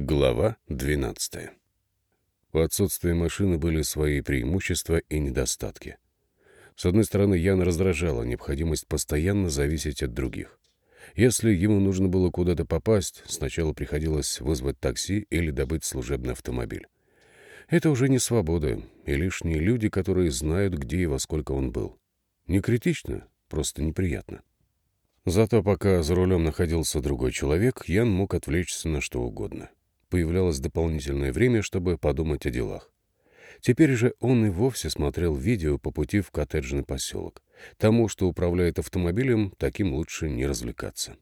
Глава 12. У отсутствия машины были свои преимущества и недостатки. С одной стороны, Яна раздражала необходимость постоянно зависеть от других. Если ему нужно было куда-то попасть, сначала приходилось вызвать такси или добыть служебный автомобиль. Это уже не свобода, и лишние люди, которые знают, где и во сколько он был. Не критично, просто неприятно. Зато пока за рулем находился другой человек, Ян мог отвлечься на что угодно появлялось дополнительное время, чтобы подумать о делах. Теперь же он и вовсе смотрел видео по пути в коттеджный поселок. Тому, что управляет автомобилем, таким лучше не развлекаться.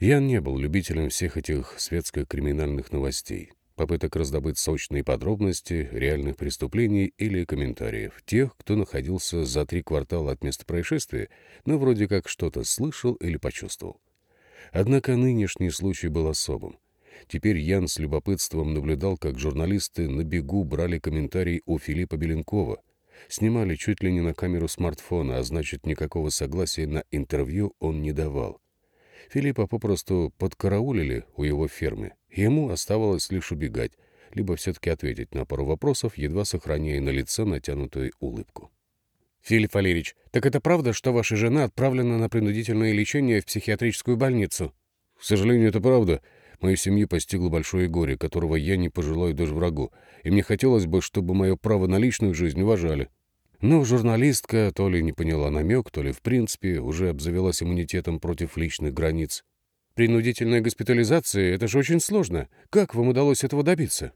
Ян не был любителем всех этих светско-криминальных новостей, попыток раздобыть сочные подробности реальных преступлений или комментариев тех, кто находился за три квартала от места происшествия, но вроде как что-то слышал или почувствовал. Однако нынешний случай был особым. Теперь Ян с любопытством наблюдал, как журналисты на бегу брали комментарий у Филиппа Беленкова. Снимали чуть ли не на камеру смартфона, а значит, никакого согласия на интервью он не давал. Филиппа попросту подкараулили у его фермы. Ему оставалось лишь убегать, либо все-таки ответить на пару вопросов, едва сохраняя на лице натянутую улыбку. «Филипп Валерьевич, так это правда, что ваша жена отправлена на принудительное лечение в психиатрическую больницу?» «К сожалению, это правда. Мою семью постигло большое горе, которого я не пожелаю даже врагу, и мне хотелось бы, чтобы мое право на личную жизнь уважали. Но журналистка то ли не поняла намек, то ли в принципе уже обзавелась иммунитетом против личных границ. Принудительная госпитализация — это же очень сложно. Как вам удалось этого добиться?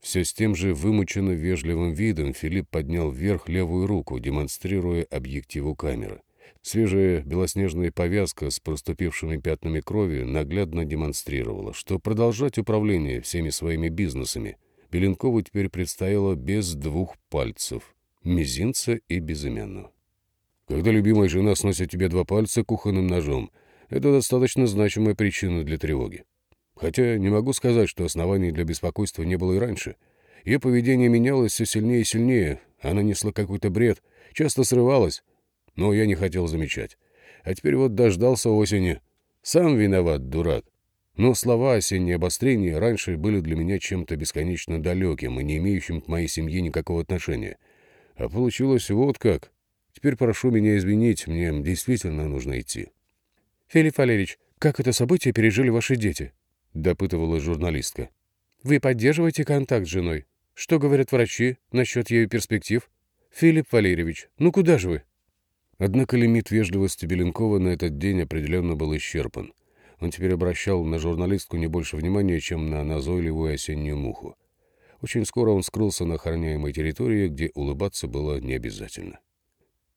Все с тем же вымученно вежливым видом Филипп поднял вверх левую руку, демонстрируя объективу камеры. Свежая белоснежная повязка с проступившими пятнами крови наглядно демонстрировала, что продолжать управление всеми своими бизнесами Беленкову теперь предстояло без двух пальцев — мизинца и безымянного. Когда любимая жена сносит тебе два пальца кухонным ножом, это достаточно значимая причина для тревоги. Хотя не могу сказать, что оснований для беспокойства не было и раньше. Ее поведение менялось все сильнее и сильнее, она несла какой-то бред, часто срывалась, но я не хотел замечать. А теперь вот дождался осени. Сам виноват, дурак. Но слова осеннее обострение раньше были для меня чем-то бесконечно далеким и не имеющим к моей семье никакого отношения. А получилось вот как. Теперь прошу меня извинить, мне действительно нужно идти. — Филипп Валерьевич, как это событие пережили ваши дети? — допытывалась журналистка. — Вы поддерживаете контакт с женой? Что говорят врачи насчет ее перспектив? Филипп Валерьевич, ну куда же вы? Однако лимит вежливости Беленкова на этот день определенно был исчерпан. Он теперь обращал на журналистку не больше внимания, чем на назойливую осеннюю муху. Очень скоро он скрылся на охраняемой территории, где улыбаться было необязательно.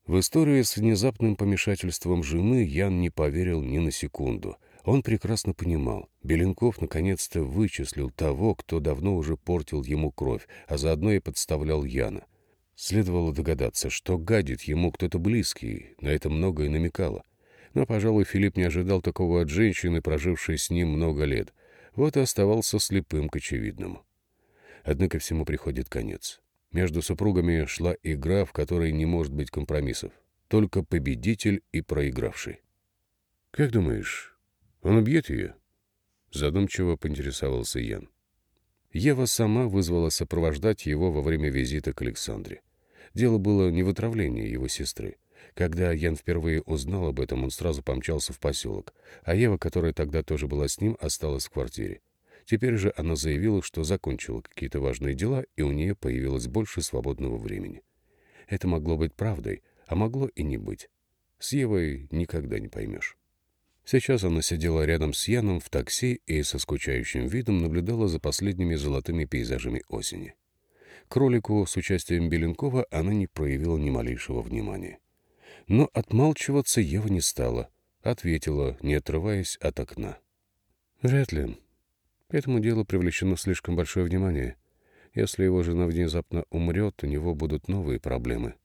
В историю с внезапным помешательством жены Ян не поверил ни на секунду. Он прекрасно понимал, Беленков наконец-то вычислил того, кто давно уже портил ему кровь, а заодно и подставлял Яна — Следовало догадаться, что гадит ему кто-то близкий, на это многое намекало. Но, пожалуй, Филипп не ожидал такого от женщины, прожившей с ним много лет. Вот и оставался слепым к очевидному. Однако всему приходит конец. Между супругами шла игра, в которой не может быть компромиссов. Только победитель и проигравший. «Как думаешь, он убьет ее?» Задумчиво поинтересовался Ян. Ева сама вызвала сопровождать его во время визита к Александре. Дело было не в отравлении его сестры. Когда Ян впервые узнал об этом, он сразу помчался в поселок, а Ева, которая тогда тоже была с ним, осталась в квартире. Теперь же она заявила, что закончила какие-то важные дела, и у нее появилось больше свободного времени. Это могло быть правдой, а могло и не быть. С Евой никогда не поймешь. Сейчас она сидела рядом с Яном в такси и со скучающим видом наблюдала за последними золотыми пейзажами осени. Кролику с участием Беленкова она не проявила ни малейшего внимания. Но отмалчиваться Ева не стала, ответила, не отрываясь от окна. «Вряд ли. К этому делу привлечено слишком большое внимание. Если его жена внезапно умрет, у него будут новые проблемы.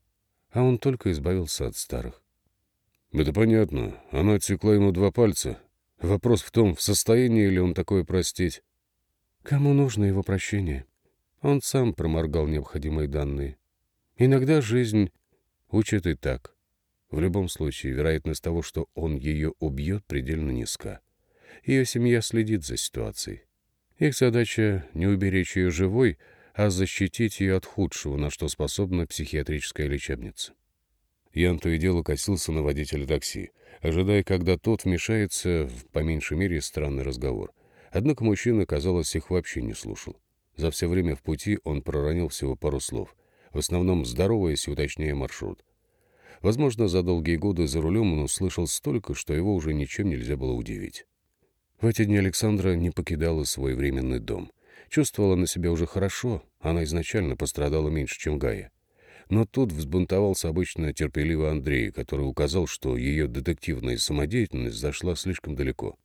А он только избавился от старых. Это понятно. Она отсекла ему два пальца. Вопрос в том, в состоянии ли он такое простить. Кому нужно его прощение? Он сам проморгал необходимые данные. Иногда жизнь учит и так. В любом случае, вероятность того, что он ее убьет, предельно низка. Ее семья следит за ситуацией. Их задача не уберечь ее живой, а защитить ее от худшего, на что способна психиатрическая лечебница. Ян то и дело косился на водителя такси, ожидая, когда тот вмешается в, по меньшей мере, странный разговор. Однако мужчина, казалось, их вообще не слушал. За все время в пути он проронил всего пару слов, в основном здороваясь и уточняя маршрут. Возможно, за долгие годы за рулем он услышал столько, что его уже ничем нельзя было удивить. В эти дни Александра не покидала свой временный дом. Чувствовала на себя уже хорошо, она изначально пострадала меньше, чем Гая. Но тут взбунтовался обычно терпеливый Андрей, который указал, что ее детективная самодеятельность зашла слишком далеко.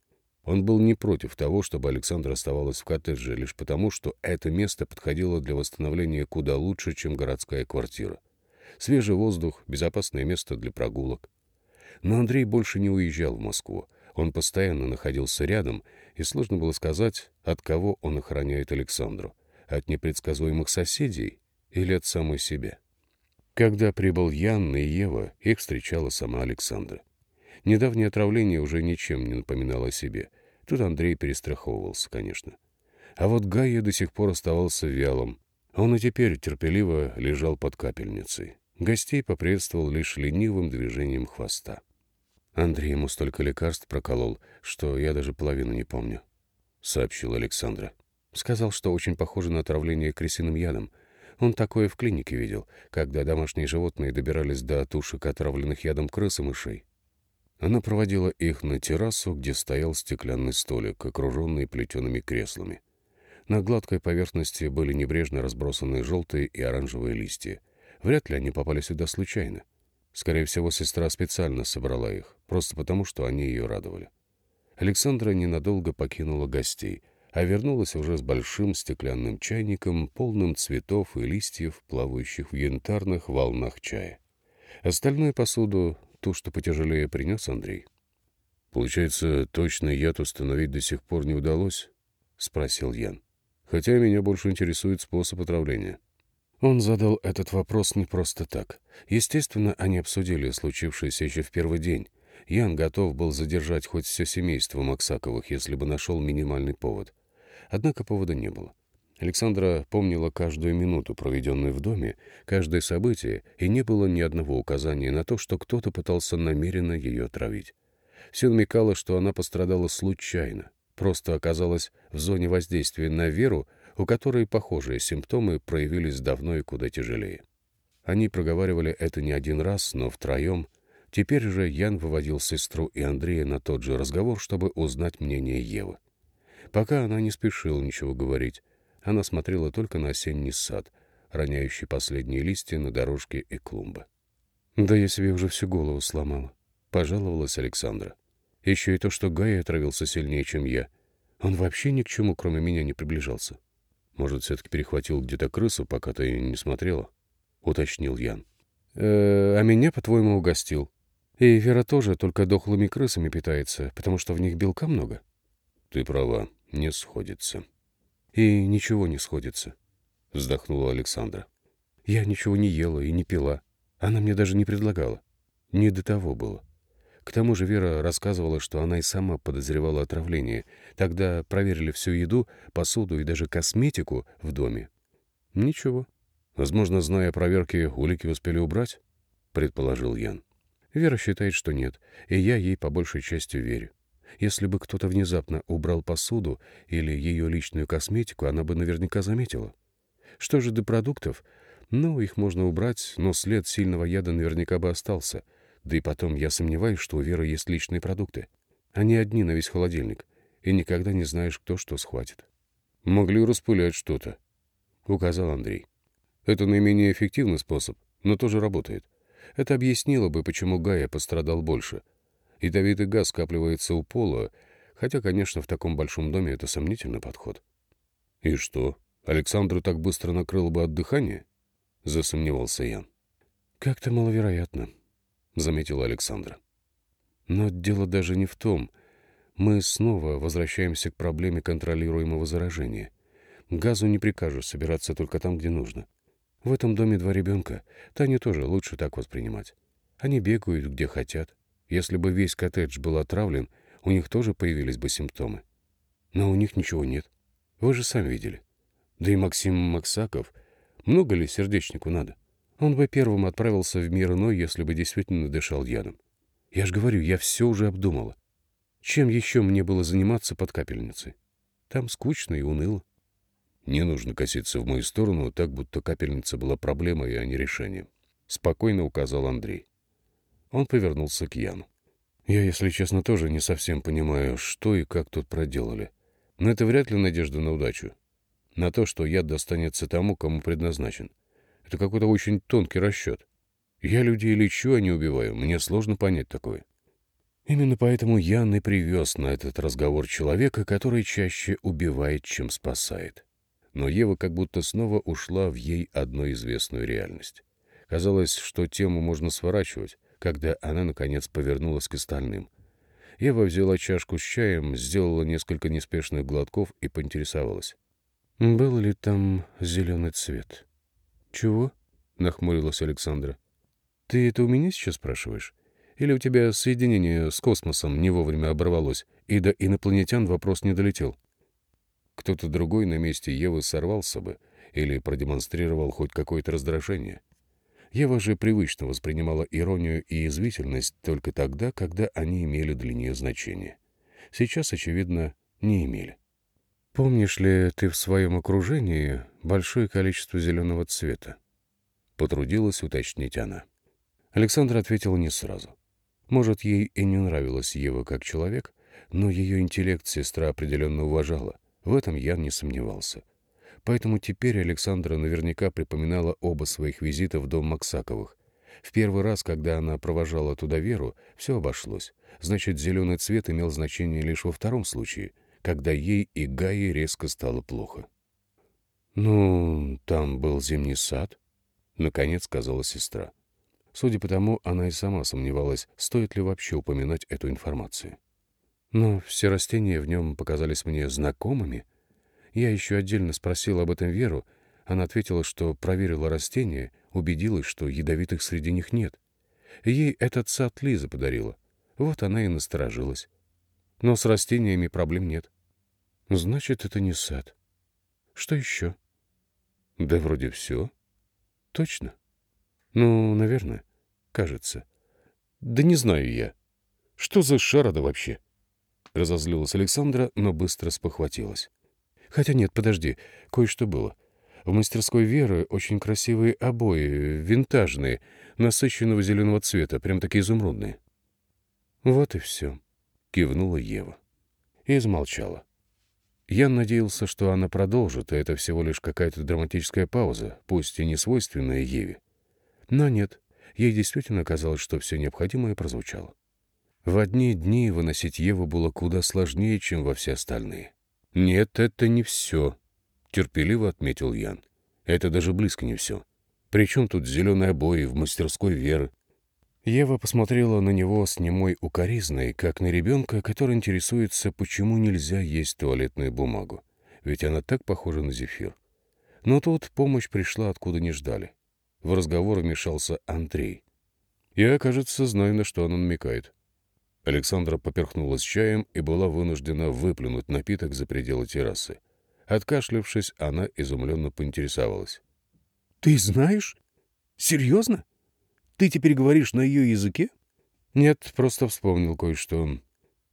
Он был не против того, чтобы Александра оставалась в коттедже, лишь потому, что это место подходило для восстановления куда лучше, чем городская квартира. Свежий воздух, безопасное место для прогулок. Но Андрей больше не уезжал в Москву. Он постоянно находился рядом, и сложно было сказать, от кого он охраняет Александру. От непредсказуемых соседей или от самой себя. Когда прибыл Ян и Ева, их встречала сама Александра. Недавнее отравление уже ничем не напоминало о себе. Тут Андрей перестраховывался, конечно. А вот Гайя до сих пор оставался вялым. Он и теперь терпеливо лежал под капельницей. Гостей поприветствовал лишь ленивым движением хвоста. Андрей ему столько лекарств проколол, что я даже половину не помню, — сообщил Александра. Сказал, что очень похоже на отравление крысиным ядом. Он такое в клинике видел, когда домашние животные добирались до тушек отравленных ядом крыс и мышей. Она проводила их на террасу, где стоял стеклянный столик, окруженный плетеными креслами. На гладкой поверхности были небрежно разбросаны желтые и оранжевые листья — Вряд ли они попали сюда случайно. Скорее всего, сестра специально собрала их, просто потому, что они ее радовали. Александра ненадолго покинула гостей, а вернулась уже с большим стеклянным чайником, полным цветов и листьев, плавающих в янтарных волнах чая. Остальную посуду, ту, что потяжелее, принес Андрей. «Получается, точный яд установить до сих пор не удалось?» — спросил Ян. «Хотя меня больше интересует способ отравления». Он задал этот вопрос не просто так. Естественно, они обсудили случившееся еще в первый день. Ян готов был задержать хоть все семейство Максаковых, если бы нашел минимальный повод. Однако повода не было. Александра помнила каждую минуту, проведенную в доме, каждое событие, и не было ни одного указания на то, что кто-то пытался намеренно ее отравить. Все намекало, что она пострадала случайно, просто оказалась в зоне воздействия на Веру, у которой похожие симптомы проявились давно и куда тяжелее. Они проговаривали это не один раз, но втроем. Теперь же Ян выводил сестру и Андрея на тот же разговор, чтобы узнать мнение Евы. Пока она не спешила ничего говорить, она смотрела только на осенний сад, роняющий последние листья на дорожке и клумбы. «Да я себе уже всю голову сломала», — пожаловалась Александра. «Еще и то, что Гай отравился сильнее, чем я. Он вообще ни к чему, кроме меня, не приближался. Может, все-таки перехватил где-то крысу, пока ты не смотрела? Уточнил Ян. Э, а меня, по-твоему, угостил. И Вера тоже только дохлыми крысами питается, потому что в них белка много. Ты права, не сходится. И ничего не сходится, вздохнула Александра. Я ничего не ела и не пила. Она мне даже не предлагала. Не до того было. К тому же Вера рассказывала, что она и сама подозревала отравление. Тогда проверили всю еду, посуду и даже косметику в доме. Ничего. Возможно, зная о проверке, улики успели убрать, предположил Ян. Вера считает, что нет, и я ей по большей части верю. Если бы кто-то внезапно убрал посуду или ее личную косметику, она бы наверняка заметила. Что же до продуктов? Ну, их можно убрать, но след сильного яда наверняка бы остался — да и потом, я сомневаюсь, что у Веры есть личные продукты. Они одни на весь холодильник, и никогда не знаешь, кто что схватит. «Могли распылять что-то», — указал Андрей. «Это наименее эффективный способ, но тоже работает. Это объяснило бы, почему Гая пострадал больше. Ядовитый газ скапливается у пола, хотя, конечно, в таком большом доме это сомнительный подход». «И что, Александру так быстро накрыло бы от дыхания?» — засомневался Ян. «Как-то маловероятно», — заметила Александра. Но дело даже не в том. Мы снова возвращаемся к проблеме контролируемого заражения. Газу не прикажешь собираться только там, где нужно. В этом доме два ребенка. Таню тоже лучше так воспринимать. Они бегают, где хотят. Если бы весь коттедж был отравлен, у них тоже появились бы симптомы. Но у них ничего нет. Вы же сами видели. Да и Максим Максаков, много ли сердечнику надо? Он бы первым отправился в мир иной, если бы действительно дышал ядом. Я же говорю, я все уже обдумала. Чем еще мне было заниматься под капельницей? Там скучно и уныло. Не нужно коситься в мою сторону, так будто капельница была проблемой, а не решением. Спокойно указал Андрей. Он повернулся к Яну. Я, если честно, тоже не совсем понимаю, что и как тут проделали. Но это вряд ли надежда на удачу. На то, что яд достанется тому, кому предназначен. Это какой-то очень тонкий расчет. Я людей лечу, а не убиваю. Мне сложно понять такое. Именно поэтому Ян и привез на этот разговор человека, который чаще убивает, чем спасает. Но Ева как будто снова ушла в ей одну известную реальность. Казалось, что тему можно сворачивать, когда она, наконец, повернулась к остальным. Ева взяла чашку с чаем, сделала несколько неспешных глотков и поинтересовалась. «Был ли там зеленый цвет?» «Чего?» — нахмурилась Александра. «Ты это у меня сейчас спрашиваешь? Или у тебя соединение с космосом не вовремя оборвалось, и до инопланетян вопрос не долетел? Кто-то другой на месте Евы сорвался бы или продемонстрировал хоть какое-то раздражение. Ева же привычно воспринимала иронию и язвительность только тогда, когда они имели для нее значение. Сейчас, очевидно, не имели. «Помнишь ли ты в своем окружении большое количество зеленого цвета?» Потрудилась уточнить она. Александра ответила не сразу. Может, ей и не нравилась Ева как человек, но ее интеллект сестра определенно уважала. В этом я не сомневался. Поэтому теперь Александра наверняка припоминала оба своих визита в дом Максаковых. В первый раз, когда она провожала туда Веру, все обошлось. Значит, зеленый цвет имел значение лишь во втором случае, когда ей и Гае резко стало плохо. «Ну, там был зимний сад», — наконец сказала сестра. Судя по тому, она и сама сомневалась, стоит ли вообще упоминать эту информацию. Но все растения в нем показались мне знакомыми. Я еще отдельно спросил об этом Веру. Она ответила, что проверила растения, убедилась, что ядовитых среди них нет. Ей этот сад Лиза подарила. Вот она и насторожилась. Но с растениями проблем нет. Значит, это не сад. Что еще? Да вроде все. Точно. Ну, наверное. Кажется. Да не знаю я. Что за шарада вообще? Разозлилась Александра, но быстро спохватилась. Хотя нет, подожди, кое-что было. В мастерской Веры очень красивые обои, винтажные, насыщенного зеленого цвета, прям такие изумрудные. Вот и все, кивнула Ева. И замолчала. Я надеялся, что она продолжит, и это всего лишь какая-то драматическая пауза, пусть и не свойственная Еве. Но нет, ей действительно казалось, что все необходимое прозвучало. В одни дни выносить Еву было куда сложнее, чем во все остальные. «Нет, это не все», — терпеливо отметил Ян. «Это даже близко не все. Причем тут зеленые обои в мастерской Веры?» Ева посмотрела на него с немой укоризной, как на ребенка, который интересуется, почему нельзя есть туалетную бумагу. Ведь она так похожа на зефир. Но тут помощь пришла, откуда не ждали. В разговор вмешался Андрей. Я, кажется, знаю, на что он намекает. Александра поперхнулась чаем и была вынуждена выплюнуть напиток за пределы террасы. Откашлявшись, она изумленно поинтересовалась. — Ты знаешь? Серьезно? Ты теперь говоришь на ее языке? — Нет, просто вспомнил кое-что.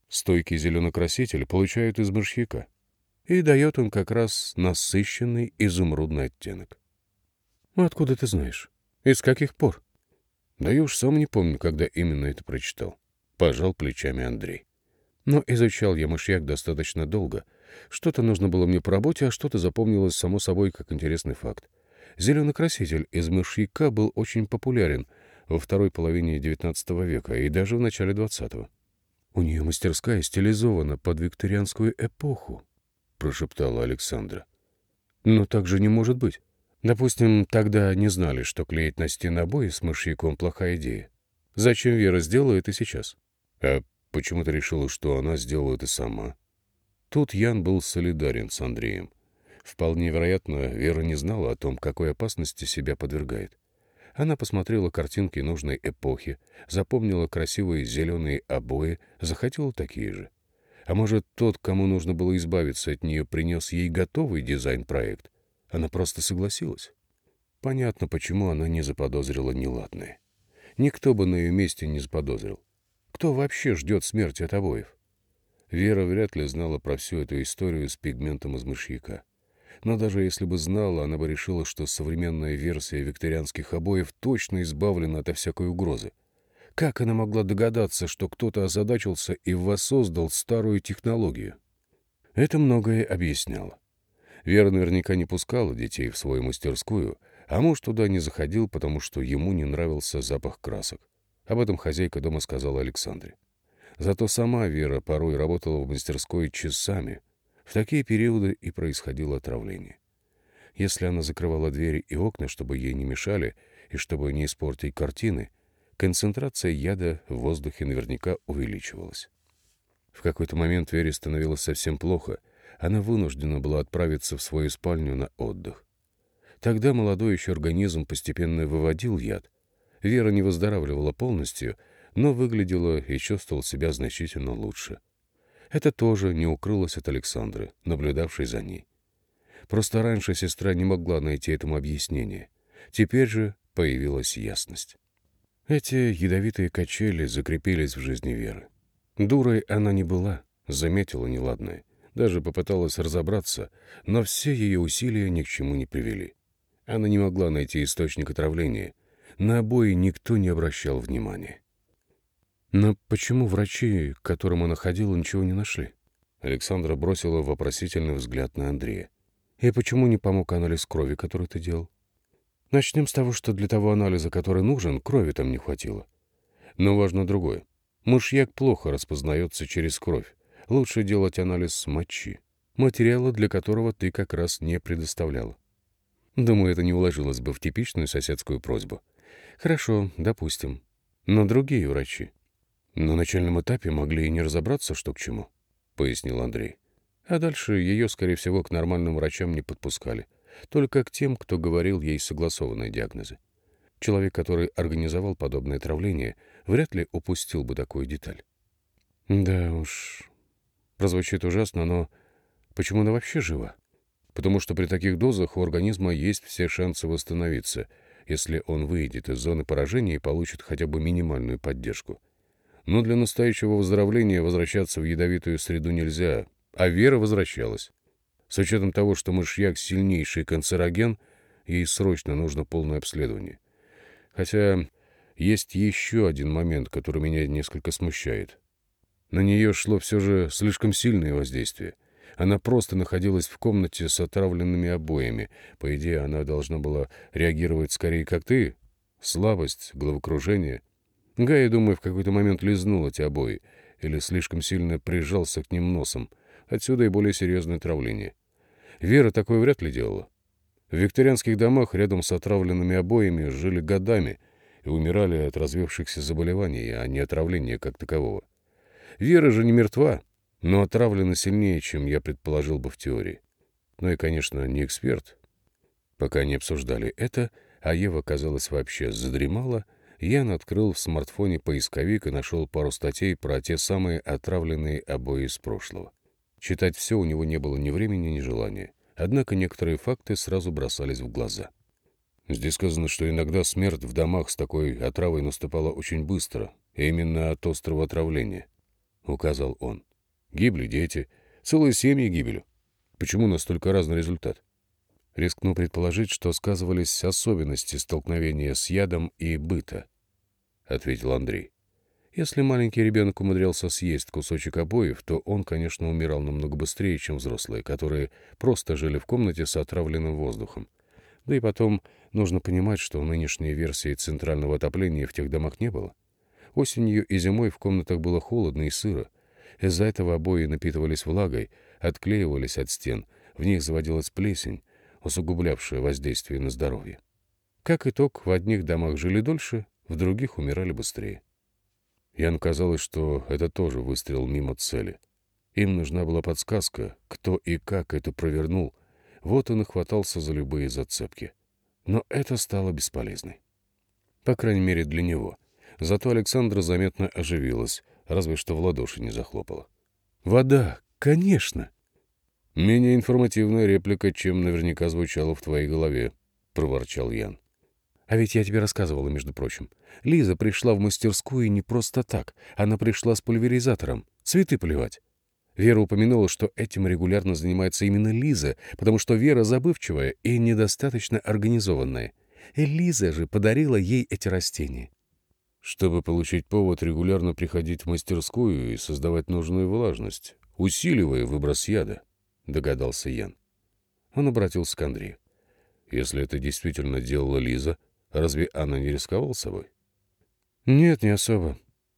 Стойкий зеленый краситель получают из мышьяка. И дает он как раз насыщенный изумрудный оттенок. «Откуда ты знаешь? И с каких пор?» «Да я уж сам не помню, когда именно это прочитал». Пожал плечами Андрей. Но изучал я мышьяк достаточно долго. Что-то нужно было мне по работе, а что-то запомнилось само собой как интересный факт. Зеленый краситель из мышьяка был очень популярен во второй половине XIX века и даже в начале XX. «У нее мастерская стилизована под викторианскую эпоху», — прошептала Александра. «Но так же не может быть. Допустим, тогда не знали, что клеить на стены обои с мышьяком плохая идея. Зачем Вера сделала это сейчас? А почему ты решила, что она сделала это сама? Тут Ян был солидарен с Андреем. Вполне вероятно, Вера не знала о том, какой опасности себя подвергает. Она посмотрела картинки нужной эпохи, запомнила красивые зеленые обои, захотела такие же. А может, тот, кому нужно было избавиться от нее, принес ей готовый дизайн-проект? Она просто согласилась. Понятно, почему она не заподозрила неладное. Никто бы на ее месте не заподозрил. Кто вообще ждет смерти от обоев? Вера вряд ли знала про всю эту историю с пигментом из мышьяка. Но даже если бы знала, она бы решила, что современная версия викторианских обоев точно избавлена от всякой угрозы. Как она могла догадаться, что кто-то озадачился и воссоздал старую технологию? Это многое объясняло. Вера наверняка не пускала детей в свою мастерскую, а муж туда не заходил, потому что ему не нравился запах красок. Об этом хозяйка дома сказала Александре. Зато сама Вера порой работала в мастерской часами. В такие периоды и происходило отравление. Если она закрывала двери и окна, чтобы ей не мешали и чтобы не испортить картины, концентрация яда в воздухе наверняка увеличивалась. В какой-то момент Вере становилось совсем плохо. Она вынуждена была отправиться в свою спальню на отдых. Тогда молодой еще организм постепенно выводил яд. Вера не выздоравливала полностью, но выглядела и чувствовала себя значительно лучше. Это тоже не укрылось от Александры, наблюдавшей за ней. Просто раньше сестра не могла найти этому объяснение. Теперь же появилась ясность. Эти ядовитые качели закрепились в жизни Веры. Дурой она не была, заметила неладное, даже попыталась разобраться, но все ее усилия ни к чему не привели. Она не могла найти источник отравления. На обои никто не обращал внимания. Но почему врачи, к которым она ходила, ничего не нашли? Александра бросила вопросительный взгляд на Андрея. И почему не помог анализ крови, который ты делал? Начнем с того, что для того анализа, который нужен, крови там не хватило. Но важно другое. Мышьяк плохо распознается через кровь. Лучше делать анализ с мочи, материала для которого ты как раз не предоставляла. Думаю, это не уложилось бы в типичную соседскую просьбу. Хорошо, допустим. Но другие врачи. На начальном этапе могли и не разобраться, что к чему, — пояснил Андрей. А дальше ее, скорее всего, к нормальным врачам не подпускали только к тем, кто говорил ей согласованные диагнозы. Человек, который организовал подобное отравление, вряд ли упустил бы такую деталь. Да уж, прозвучит ужасно, но почему она вообще жива? Потому что при таких дозах у организма есть все шансы восстановиться, если он выйдет из зоны поражения и получит хотя бы минимальную поддержку. Но для настоящего выздоровления возвращаться в ядовитую среду нельзя, а Вера возвращалась. С учетом того, что мышьяк — сильнейший канцероген, ей срочно нужно полное обследование. Хотя есть еще один момент, который меня несколько смущает. На нее шло все же слишком сильное воздействие. Она просто находилась в комнате с отравленными обоями. По идее, она должна была реагировать скорее, как ты. Слабость, головокружение. Гай, думаю, в какой-то момент лизнул эти обои или слишком сильно прижался к ним носом. Отсюда и более серьезное отравление. Вера такое вряд ли делала. В викторианских домах рядом с отравленными обоями жили годами и умирали от развившихся заболеваний, а не отравления как такового. Вера же не мертва, но отравлена сильнее, чем я предположил бы в теории. Ну и, конечно, не эксперт. Пока не обсуждали это, а Ева, казалось, вообще задремала, Ян открыл в смартфоне поисковик и нашел пару статей про те самые отравленные обои из прошлого. Читать все у него не было ни времени, ни желания. Однако некоторые факты сразу бросались в глаза. Здесь сказано, что иногда смерть в домах с такой отравой наступала очень быстро, именно от острого отравления, — указал он. Гибли дети, целые семьи гибели. Почему настолько разный результат? Рискну предположить, что сказывались особенности столкновения с ядом и быта, — ответил Андрей. Если маленький ребенок умудрялся съесть кусочек обоев, то он, конечно, умирал намного быстрее, чем взрослые, которые просто жили в комнате с отравленным воздухом. Да и потом нужно понимать, что нынешней версии центрального отопления в тех домах не было. Осенью и зимой в комнатах было холодно и сыро. Из-за этого обои напитывались влагой, отклеивались от стен, в них заводилась плесень, усугублявшая воздействие на здоровье. Как итог, в одних домах жили дольше, в других умирали быстрее. Ян казалось, что это тоже выстрел мимо цели. Им нужна была подсказка, кто и как это провернул. Вот он и хватался за любые зацепки. Но это стало бесполезной. По крайней мере, для него. Зато Александра заметно оживилась, разве что в ладоши не захлопала. «Вода, конечно!» «Менее информативная реплика, чем наверняка звучала в твоей голове», — проворчал Ян. «А ведь я тебе рассказывала, между прочим. Лиза пришла в мастерскую не просто так. Она пришла с пульверизатором. Цветы поливать. Вера упомянула, что этим регулярно занимается именно Лиза, потому что Вера забывчивая и недостаточно организованная. И Лиза же подарила ей эти растения. Чтобы получить повод регулярно приходить в мастерскую и создавать нужную влажность, усиливая выброс яда, догадался Ян. Он обратился к Андрею. Если это действительно делала Лиза, разве она не рисковала собой? Нет, не особо.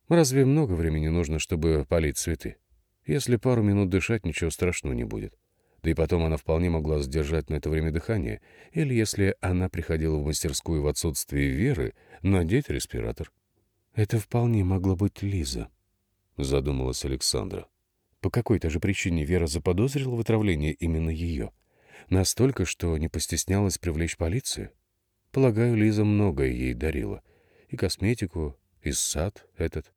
Разве много времени нужно, чтобы полить цветы? Если пару минут дышать, ничего страшного не будет. Да и потом она вполне могла сдержать на это время дыхание, или, если она приходила в мастерскую в отсутствие Веры, надеть респиратор. «Это вполне могла быть Лиза», — задумалась Александра. По какой-то же причине Вера заподозрила в отравлении именно ее. Настолько, что не постеснялась привлечь полицию. Полагаю, Лиза многое ей дарила. И косметику, и сад этот.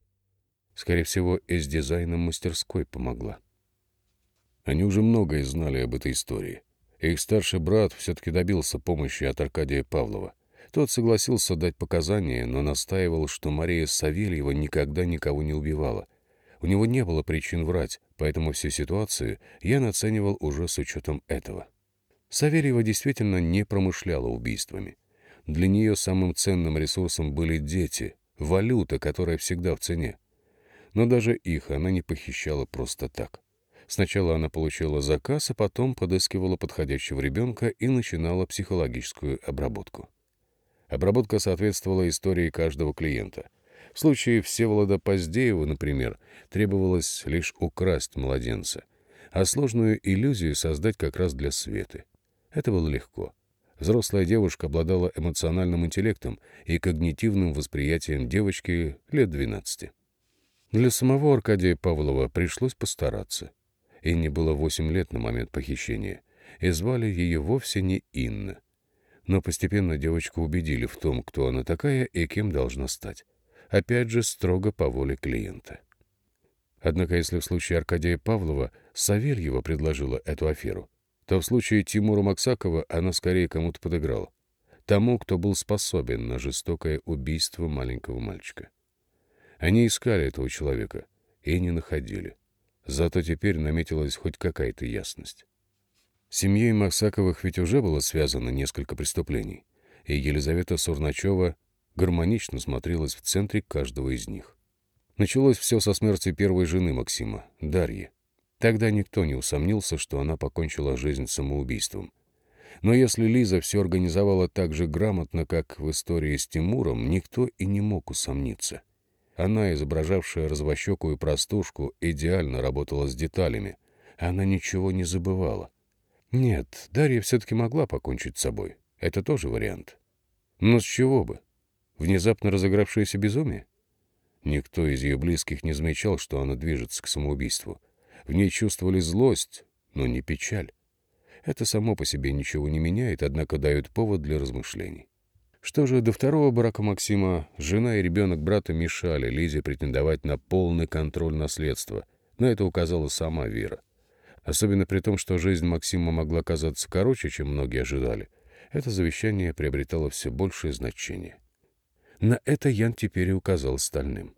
Скорее всего, и с дизайном мастерской помогла. Они уже многое знали об этой истории. Их старший брат все-таки добился помощи от Аркадия Павлова. Тот согласился дать показания, но настаивал, что Мария Савельева никогда никого не убивала. У него не было причин врать, поэтому всю ситуацию я наценивал уже с учетом этого. Савельева действительно не промышляла убийствами. Для нее самым ценным ресурсом были дети, валюта, которая всегда в цене. Но даже их она не похищала просто так. Сначала она получила заказ, а потом подыскивала подходящего ребенка и начинала психологическую обработку. Обработка соответствовала истории каждого клиента. В случае Всеволода Поздеева, например, требовалось лишь украсть младенца, а сложную иллюзию создать как раз для Светы. Это было легко. Взрослая девушка обладала эмоциональным интеллектом и когнитивным восприятием девочки лет 12. Для самого Аркадия Павлова пришлось постараться. Инне было восемь лет на момент похищения, и звали ее вовсе не Инна. Но постепенно девочку убедили в том, кто она такая и кем должна стать. Опять же, строго по воле клиента. Однако, если в случае Аркадия Павлова Савельева предложила эту аферу, то в случае Тимура Максакова она скорее кому-то подыграла. Тому, кто был способен на жестокое убийство маленького мальчика. Они искали этого человека и не находили. Зато теперь наметилась хоть какая-то ясность. Семьей Максаковых ведь уже было связано несколько преступлений, и Елизавета Сурначева гармонично смотрелась в центре каждого из них. Началось все со смерти первой жены Максима, Дарьи. Тогда никто не усомнился, что она покончила жизнь самоубийством. Но если Лиза все организовала так же грамотно, как в истории с Тимуром, никто и не мог усомниться. Она, изображавшая развощекую простушку, идеально работала с деталями. Она ничего не забывала. Нет, Дарья все-таки могла покончить с собой. Это тоже вариант. Но с чего бы? Внезапно разыгравшееся безумие? Никто из ее близких не замечал, что она движется к самоубийству. В ней чувствовали злость, но не печаль. Это само по себе ничего не меняет, однако дает повод для размышлений. Что же до второго брака Максима, жена и ребенок брата мешали Лизе претендовать на полный контроль наследства. На это указала сама Вера. Особенно при том, что жизнь Максима могла казаться короче, чем многие ожидали. Это завещание приобретало все большее значение. На это Ян теперь и указал стальным.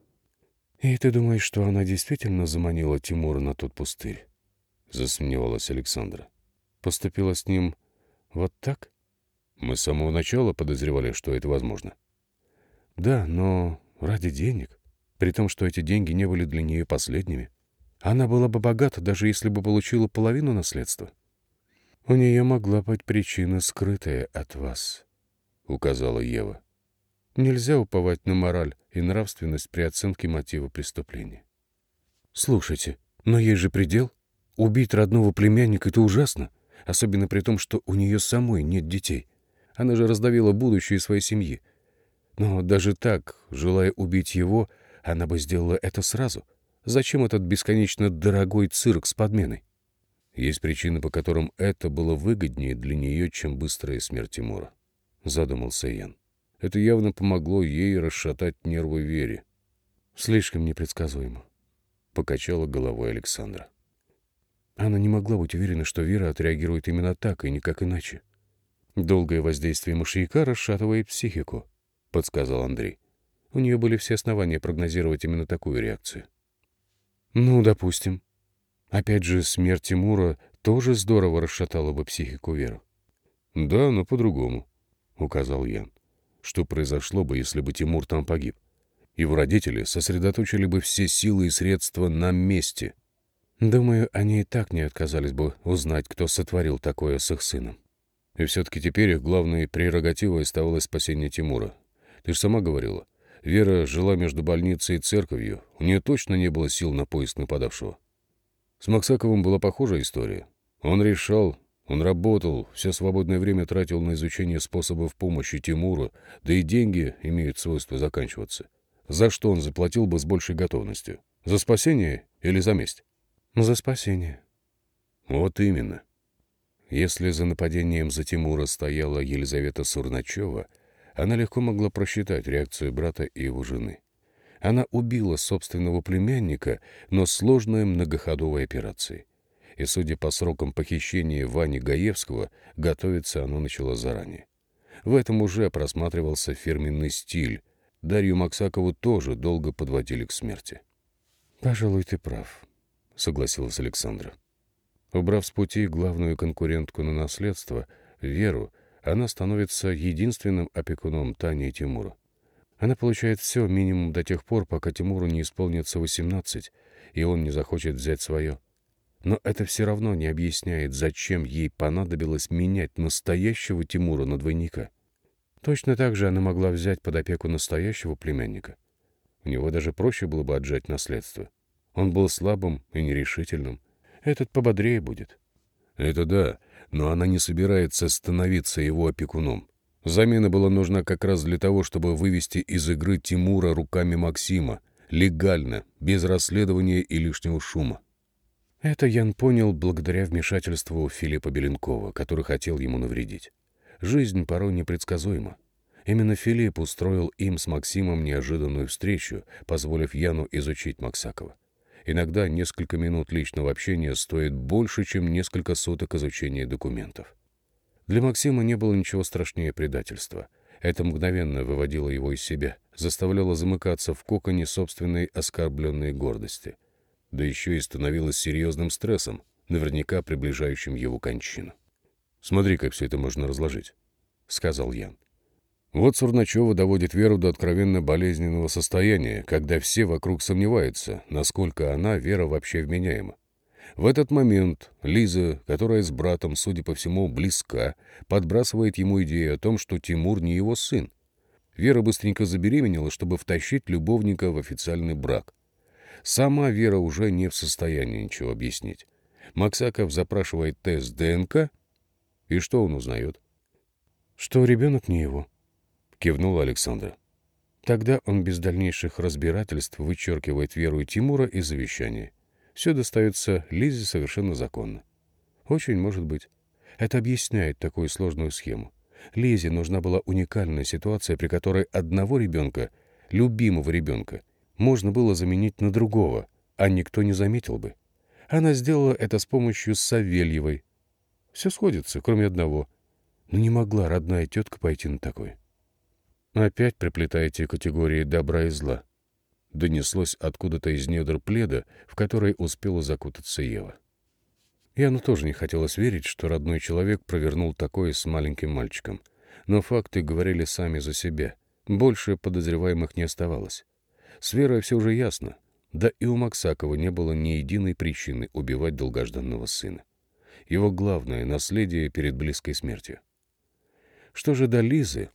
«И ты думаешь, что она действительно заманила Тимура на тот пустырь?» — засомневалась Александра. «Поступила с ним вот так?» Мы с самого начала подозревали, что это возможно. Да, но ради денег. При том, что эти деньги не были для нее последними. Она была бы богата, даже если бы получила половину наследства. У нее могла быть причина, скрытая от вас, — указала Ева. Нельзя уповать на мораль и нравственность при оценке мотива преступления. Слушайте, но есть же предел. Убить родного племянника — это ужасно, особенно при том, что у нее самой нет детей. Она же раздавила будущее своей семьи. Но даже так, желая убить его, она бы сделала это сразу. Зачем этот бесконечно дорогой цирк с подменой? Есть причины, по которым это было выгоднее для нее, чем быстрая смерть Тимура. Задумался Ян. Это явно помогло ей расшатать нервы Вере. Слишком непредсказуемо. Покачала головой Александра. Она не могла быть уверена, что Вера отреагирует именно так и никак иначе. «Долгое воздействие мышьяка расшатывает психику», — подсказал Андрей. У нее были все основания прогнозировать именно такую реакцию. «Ну, допустим. Опять же, смерть Тимура тоже здорово расшатала бы психику Веры». «Да, но по-другому», — указал Ян. «Что произошло бы, если бы Тимур там погиб? Его родители сосредоточили бы все силы и средства на месте». «Думаю, они и так не отказались бы узнать, кто сотворил такое с их сыном». И все-таки теперь их главной прерогативой оставалось спасение Тимура. Ты же сама говорила, Вера жила между больницей и церковью, у нее точно не было сил на поиск нападавшего. С Максаковым была похожая история. Он решал, он работал, все свободное время тратил на изучение способов помощи Тимуру, да и деньги имеют свойство заканчиваться. За что он заплатил бы с большей готовностью? За спасение или за месть? За спасение. Вот именно. Если за нападением за Тимура стояла Елизавета Сурначева, она легко могла просчитать реакцию брата и его жены. Она убила собственного племянника, но сложной многоходовой операцией. И, судя по срокам похищения Вани Гаевского, готовиться оно начало заранее. В этом уже просматривался фирменный стиль. Дарью Максакову тоже долго подводили к смерти. «Пожалуй, ты прав», — согласилась Александра. Убрав с пути главную конкурентку на наследство, Веру, она становится единственным опекуном Тани и Тимура. Она получает все минимум до тех пор, пока Тимуру не исполнится 18, и он не захочет взять свое. Но это все равно не объясняет, зачем ей понадобилось менять настоящего Тимура на двойника. Точно так же она могла взять под опеку настоящего племянника. У него даже проще было бы отжать наследство. Он был слабым и нерешительным. Этот пободрее будет. Это да, но она не собирается становиться его опекуном. Замена была нужна как раз для того, чтобы вывести из игры Тимура руками Максима, легально, без расследования и лишнего шума. Это Ян понял благодаря вмешательству Филиппа Беленкова, который хотел ему навредить. Жизнь порой непредсказуема. Именно Филипп устроил им с Максимом неожиданную встречу, позволив Яну изучить Максакова. Иногда несколько минут личного общения стоит больше, чем несколько суток изучения документов. Для Максима не было ничего страшнее предательства. Это мгновенно выводило его из себя, заставляло замыкаться в коконе собственной оскорбленной гордости. Да еще и становилось серьезным стрессом, наверняка приближающим его кончину. «Смотри, как все это можно разложить», — сказал Ян. Вот Сурначева доводит Веру до откровенно болезненного состояния, когда все вокруг сомневаются, насколько она, Вера, вообще вменяема. В этот момент Лиза, которая с братом, судя по всему, близка, подбрасывает ему идею о том, что Тимур не его сын. Вера быстренько забеременела, чтобы втащить любовника в официальный брак. Сама Вера уже не в состоянии ничего объяснить. Максаков запрашивает тест ДНК, и что он узнает? Что ребенок не его. — кивнула Александра. Тогда он без дальнейших разбирательств вычеркивает Веру и Тимура из завещания. Все достается Лизе совершенно законно. Очень может быть. Это объясняет такую сложную схему. Лизе нужна была уникальная ситуация, при которой одного ребенка, любимого ребенка, можно было заменить на другого, а никто не заметил бы. Она сделала это с помощью Савельевой. Все сходится, кроме одного. Но не могла родная тетка пойти на такое. «Опять приплетаете категории добра и зла», — донеслось откуда-то из недр пледа, в который успела закутаться Ева. Яну тоже не хотелось верить, что родной человек провернул такое с маленьким мальчиком. Но факты говорили сами за себя. Больше подозреваемых не оставалось. С Верой все уже ясно. Да и у Максакова не было ни единой причины убивать долгожданного сына. Его главное — наследие перед близкой смертью. Что же до Лизы,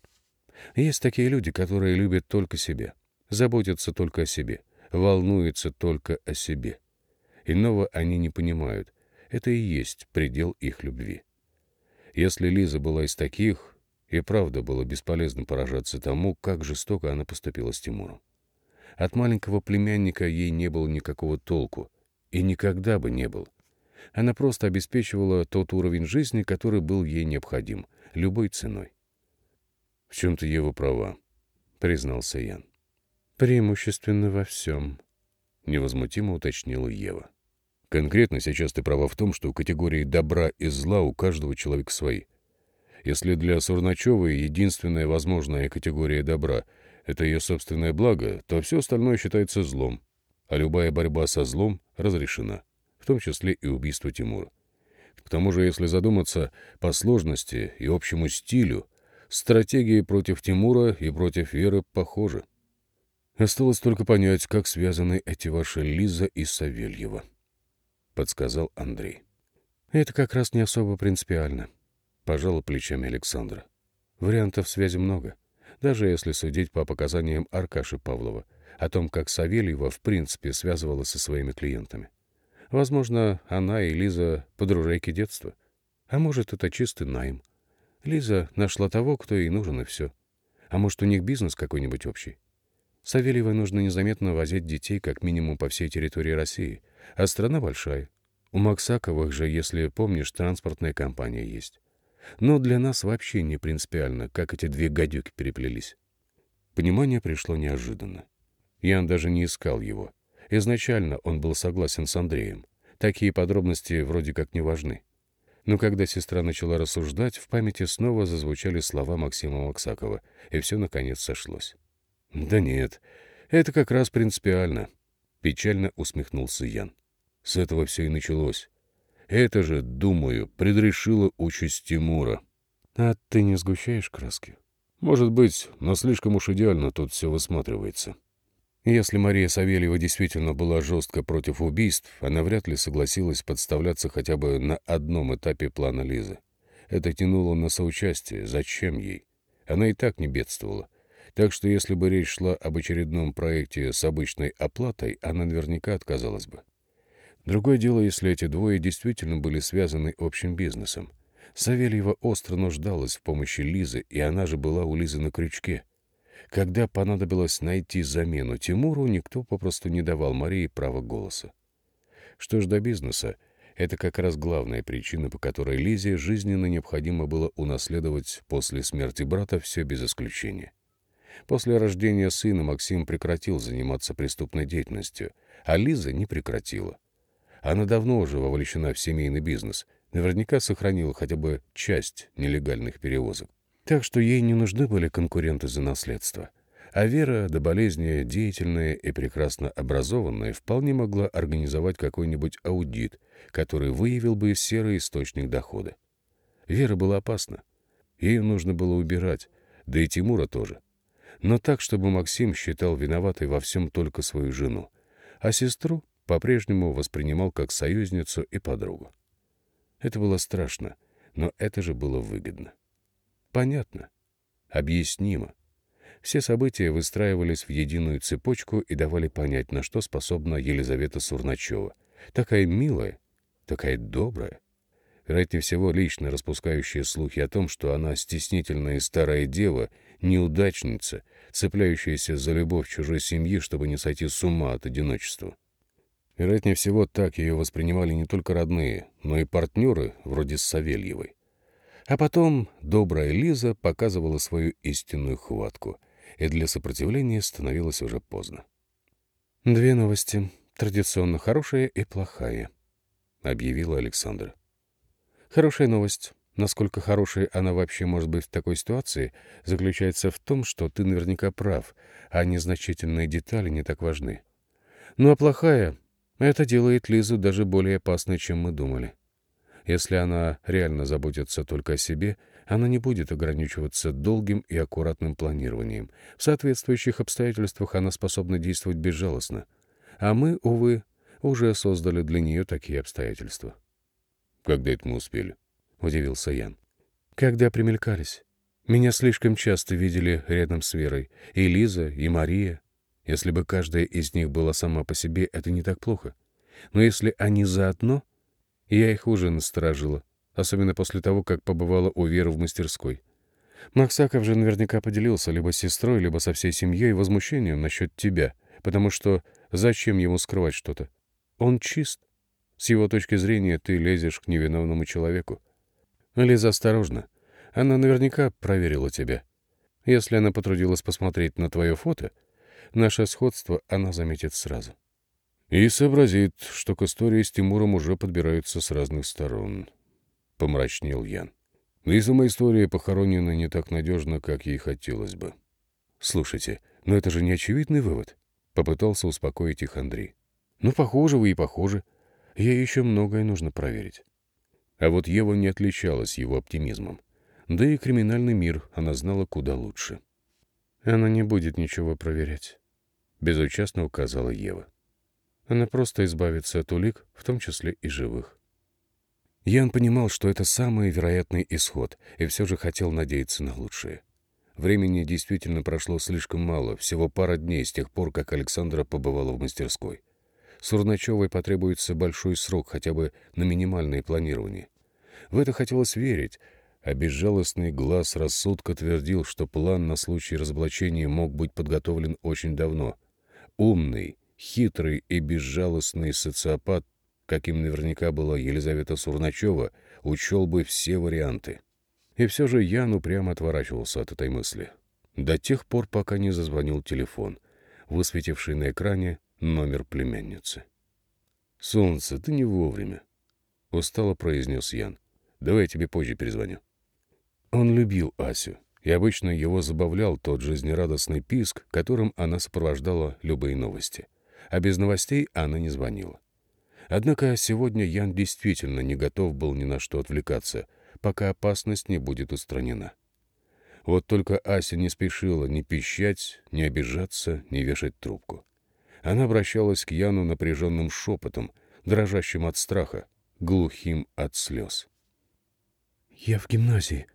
есть такие люди, которые любят только себя, заботятся только о себе, волнуются только о себе. Иного они не понимают. Это и есть предел их любви. Если Лиза была из таких, и правда было бесполезно поражаться тому, как жестоко она поступила с Тимуром. От маленького племянника ей не было никакого толку, и никогда бы не был. Она просто обеспечивала тот уровень жизни, который был ей необходим, любой ценой. В чем-то Ева права, признался Ян. Преимущественно во всем, невозмутимо уточнила Ева. Конкретно сейчас ты права в том, что категории добра и зла у каждого человека свои. Если для Сурначевой единственная возможная категория добра — это ее собственное благо, то все остальное считается злом, а любая борьба со злом разрешена, в том числе и убийство Тимура. К тому же, если задуматься по сложности и общему стилю, стратегии против Тимура и против Веры похожи. Осталось только понять, как связаны эти ваши Лиза и Савельева, — подсказал Андрей. Это как раз не особо принципиально, — пожала плечами Александра. Вариантов связи много, даже если судить по показаниям Аркаши Павлова о том, как Савельева в принципе связывала со своими клиентами. Возможно, она и Лиза подружайки детства. А может, это чистый найм. Лиза нашла того, кто ей нужен, и все. А может, у них бизнес какой-нибудь общий. Савельевой нужно незаметно возить детей как минимум по всей территории России, а страна большая. У Максаковых же, если помнишь, транспортная компания есть. Но для нас вообще не принципиально, как эти две гадюки переплелись. Понимание пришло неожиданно. Ян даже не искал его. Изначально он был согласен с Андреем. Такие подробности вроде как не важны. Но когда сестра начала рассуждать, в памяти снова зазвучали слова Максима Максакова, и все наконец сошлось. «Да нет, это как раз принципиально», — печально усмехнулся Ян. «С этого все и началось. Это же, думаю, предрешило участь Тимура». «А ты не сгущаешь краски?» «Может быть, но слишком уж идеально тут все высматривается». Если Мария Савельева действительно была жестко против убийств, она вряд ли согласилась подставляться хотя бы на одном этапе плана Лизы. Это тянуло на соучастие. Зачем ей? Она и так не бедствовала. Так что если бы речь шла об очередном проекте с обычной оплатой, она наверняка отказалась бы. Другое дело, если эти двое действительно были связаны общим бизнесом. Савельева остро нуждалась в помощи Лизы, и она же была у Лизы на крючке. Когда понадобилось найти замену Тимуру, никто попросту не давал Марии права голоса. Что ж до бизнеса, это как раз главная причина, по которой Лизе жизненно необходимо было унаследовать после смерти брата все без исключения. После рождения сына Максим прекратил заниматься преступной деятельностью, а Лиза не прекратила. Она давно уже вовлечена в семейный бизнес, наверняка сохранила хотя бы часть нелегальных перевозок. Так что ей не нужны были конкуренты за наследство. А Вера, до болезни деятельная и прекрасно образованная, вполне могла организовать какой-нибудь аудит, который выявил бы серый источник дохода. Вера была опасна. Ее нужно было убирать, да и Тимура тоже но так, чтобы Максим считал виноватой во всем только свою жену, а сестру по-прежнему воспринимал как союзницу и подругу. Это было страшно, но это же было выгодно. Понятно. Объяснимо. Все события выстраивались в единую цепочку и давали понять, на что способна Елизавета Сурначева. Такая милая, такая добрая. Вероятнее всего, лично распускающая слухи о том, что она стеснительная старая дева, неудачница — цепляющаяся за любовь чужой семьи, чтобы не сойти с ума от одиночества. Вероятнее всего, так ее воспринимали не только родные, но и партнеры, вроде Савельевой. А потом добрая Лиза показывала свою истинную хватку, и для сопротивления становилось уже поздно. «Две новости, традиционно хорошая и плохая», — объявила Александра. «Хорошая новость. Насколько хорошей она вообще может быть в такой ситуации, заключается в том, что ты наверняка прав, а незначительные детали не так важны. Ну а плохая — это делает Лизу даже более опасной, чем мы думали. Если она реально заботится только о себе, она не будет ограничиваться долгим и аккуратным планированием. В соответствующих обстоятельствах она способна действовать безжалостно. А мы, увы, уже создали для нее такие обстоятельства. Когда это мы успели? удивился Ян. «Когда примелькались. Меня слишком часто видели рядом с Верой. И Лиза, и Мария. Если бы каждая из них была сама по себе, это не так плохо. Но если они заодно, я их уже насторожила. Особенно после того, как побывала у Веры в мастерской. Максаков же наверняка поделился либо с сестрой, либо со всей семьей возмущением насчет тебя, потому что зачем ему скрывать что-то? Он чист. С его точки зрения ты лезешь к невиновному человеку. Лиза, осторожно. Она наверняка проверила тебя. Если она потрудилась посмотреть на твое фото, наше сходство она заметит сразу. И сообразит, что к истории с Тимуром уже подбираются с разных сторон. Помрачнел Ян. Да и сама история похоронена не так надежно, как ей хотелось бы. Слушайте, но это же не очевидный вывод. Попытался успокоить их Андрей. Ну, похоже вы и похоже. Ей еще многое нужно проверить. А вот Ева не отличалась его оптимизмом. Да и криминальный мир она знала куда лучше. Она не будет ничего проверять. Безучастно указала Ева. Она просто избавится от улик, в том числе и живых. Ян понимал, что это самый вероятный исход, и все же хотел надеяться на лучшее. Времени действительно прошло слишком мало, всего пара дней с тех пор, как Александра побывала в мастерской. Сурначевой потребуется большой срок хотя бы на минимальное планирование. В это хотелось верить, а безжалостный глаз рассудка твердил, что план на случай разоблачения мог быть подготовлен очень давно. Умный, хитрый и безжалостный социопат, каким наверняка была Елизавета Сурначева, учел бы все варианты. И все же Ян упрямо отворачивался от этой мысли. До тех пор, пока не зазвонил телефон, высветивший на экране номер племянницы. «Солнце, ты не вовремя», — устало произнес Ян. «Давай я тебе позже перезвоню». Он любил Асю, и обычно его забавлял тот жизнерадостный писк, которым она сопровождала любые новости. А без новостей она не звонила. Однако сегодня Ян действительно не готов был ни на что отвлекаться, пока опасность не будет устранена. Вот только Ася не спешила ни пищать, ни обижаться, ни вешать трубку. Она обращалась к Яну напряженным шепотом, дрожащим от страха, глухим от слез. «Я в гимназии.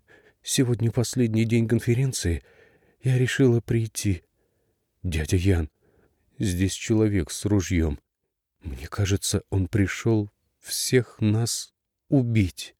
Сегодня последний день конференции. Я решила прийти. Дядя Ян, здесь человек с ружьем. Мне кажется, он пришел всех нас убить».